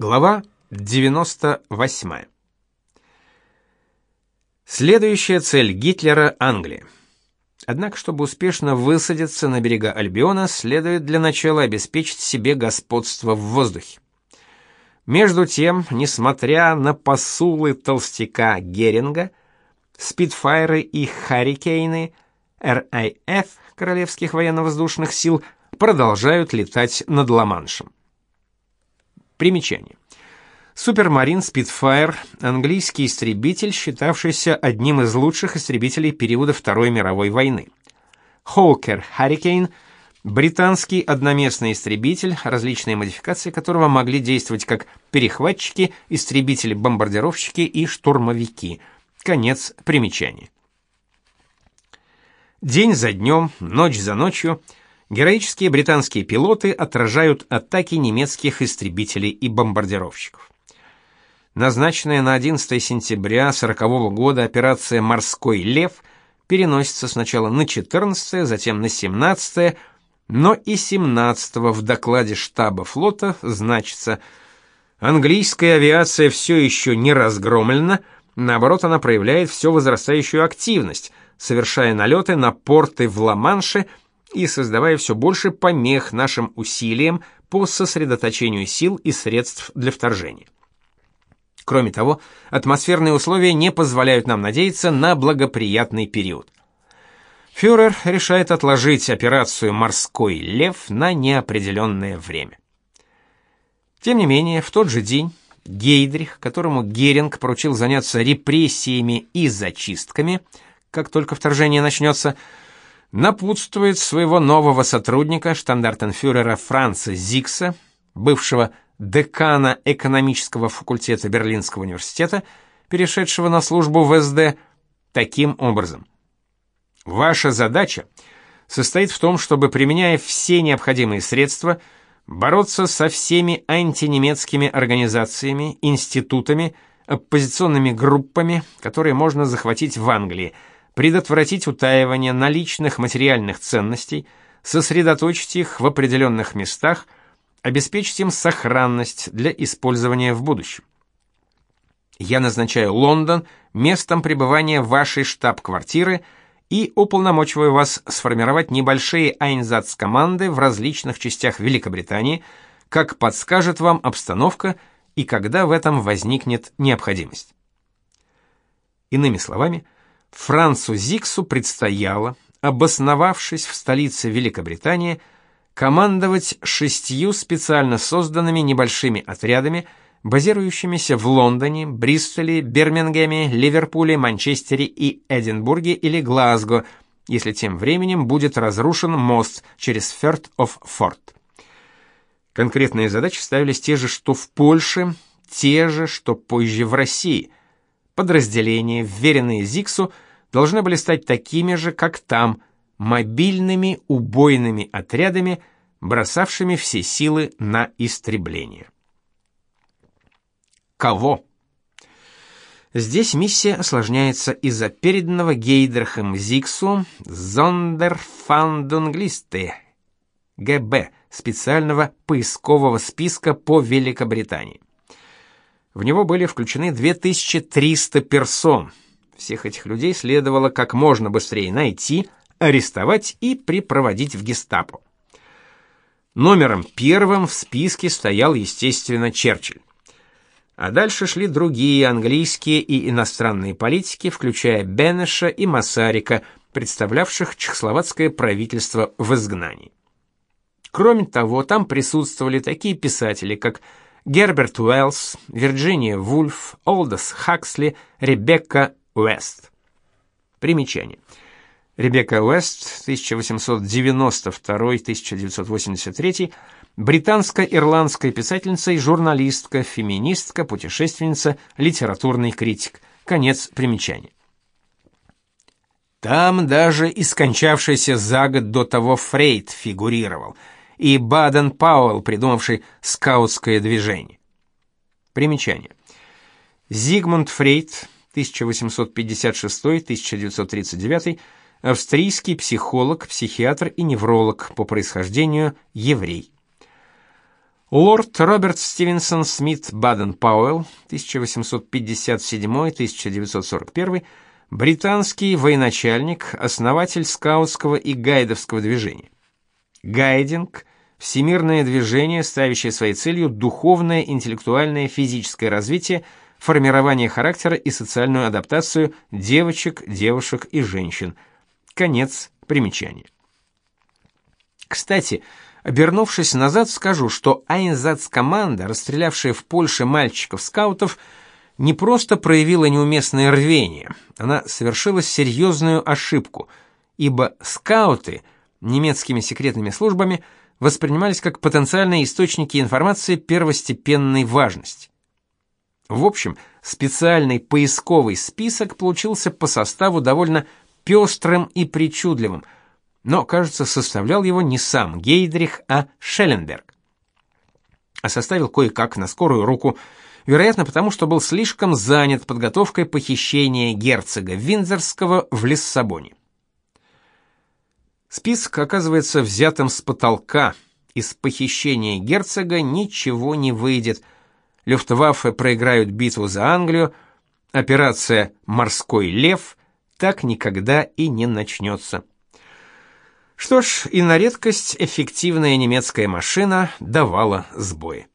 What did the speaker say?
Глава 98. Следующая цель Гитлера Англия. Однако, чтобы успешно высадиться на берега Альбиона, следует для начала обеспечить себе господство в воздухе. Между тем, несмотря на посулы толстяка Геринга, спидфайры и харрикейны RAF Королевских военно-воздушных сил продолжают летать над Ла-Маншем. Примечание. Супермарин Spitfire – английский истребитель, считавшийся одним из лучших истребителей периода Второй мировой войны. Hawker Hurricane – британский одноместный истребитель, различные модификации которого могли действовать как перехватчики, истребители-бомбардировщики и штурмовики. Конец примечания. День за днем, ночь за ночью – героические британские пилоты отражают атаки немецких истребителей и бомбардировщиков. Назначенная на 11 сентября 40 -го года операция «Морской лев» переносится сначала на 14 затем на 17 но и 17 в докладе штаба флота значится «Английская авиация все еще не разгромлена, наоборот, она проявляет все возрастающую активность, совершая налеты на порты в Ла-Манше – и создавая все больше помех нашим усилиям по сосредоточению сил и средств для вторжения. Кроме того, атмосферные условия не позволяют нам надеяться на благоприятный период. Фюрер решает отложить операцию «Морской лев» на неопределенное время. Тем не менее, в тот же день Гейдрих, которому Геринг поручил заняться репрессиями и зачистками, как только вторжение начнется, напутствует своего нового сотрудника, штандартенфюрера Франца Зикса, бывшего декана экономического факультета Берлинского университета, перешедшего на службу в СД, таким образом. Ваша задача состоит в том, чтобы, применяя все необходимые средства, бороться со всеми антинемецкими организациями, институтами, оппозиционными группами, которые можно захватить в Англии – предотвратить утаивание наличных материальных ценностей, сосредоточить их в определенных местах, обеспечить им сохранность для использования в будущем. Я назначаю Лондон местом пребывания вашей штаб-квартиры и уполномочиваю вас сформировать небольшие айнзац-команды в различных частях Великобритании, как подскажет вам обстановка и когда в этом возникнет необходимость. Иными словами, Францу Зиксу предстояло, обосновавшись в столице Великобритании, командовать шестью специально созданными небольшими отрядами, базирующимися в Лондоне, Бристоле, Бирмингеме, Ливерпуле, Манчестере и Эдинбурге или Глазго, если тем временем будет разрушен мост через Ферт оф Форт. Конкретные задачи ставились те же, что в Польше, те же, что позже в России. Подразделения, вверенные Зиксу, должны были стать такими же, как там, мобильными убойными отрядами, бросавшими все силы на истребление. Кого? Здесь миссия осложняется из-за переданного Гейдрахом Зиксу Зондерфандунглисты ГБ специального поискового списка по Великобритании. В него были включены 2300 персон – всех этих людей следовало как можно быстрее найти, арестовать и припроводить в гестапо. Номером первым в списке стоял, естественно, Черчилль. А дальше шли другие английские и иностранные политики, включая Бенеша и Масарика, представлявших чехословацкое правительство в изгнании. Кроме того, там присутствовали такие писатели, как Герберт Уэллс, Вирджиния Вульф, Олдос Хаксли, Ребекка Уэст. Примечание. Ребекка Уэст, 1892-1983, британско-ирландская писательница и журналистка, феминистка, путешественница, литературный критик. Конец примечания. Там даже и скончавшийся за год до того Фрейд фигурировал, и Баден Пауэлл, придумавший скаутское движение. Примечание. Зигмунд Фрейд 1856-1939, австрийский психолог, психиатр и невролог, по происхождению еврей. Лорд Роберт Стивенсон Смит Баден-Пауэлл, 1857-1941, британский военачальник, основатель скаутского и гайдовского движения. Гайдинг – всемирное движение, ставящее своей целью духовное, интеллектуальное, физическое развитие, формирование характера и социальную адаптацию девочек, девушек и женщин. Конец примечания. Кстати, Обернувшись назад, скажу, что Айнзац-команда, расстрелявшая в Польше мальчиков-скаутов, не просто проявила неуместное рвение, она совершила серьезную ошибку, ибо скауты немецкими секретными службами воспринимались как потенциальные источники информации первостепенной важности. В общем, специальный поисковый список получился по составу довольно пестрым и причудливым – но, кажется, составлял его не сам Гейдрих, а Шелленберг. А составил кое-как на скорую руку, вероятно, потому что был слишком занят подготовкой похищения герцога Виндзорского в Лиссабоне. Список оказывается взятым с потолка. Из похищения герцога ничего не выйдет. Люфтваффе проиграют битву за Англию, операция «Морской лев» так никогда и не начнется. Что ж, и на редкость эффективная немецкая машина давала сбои.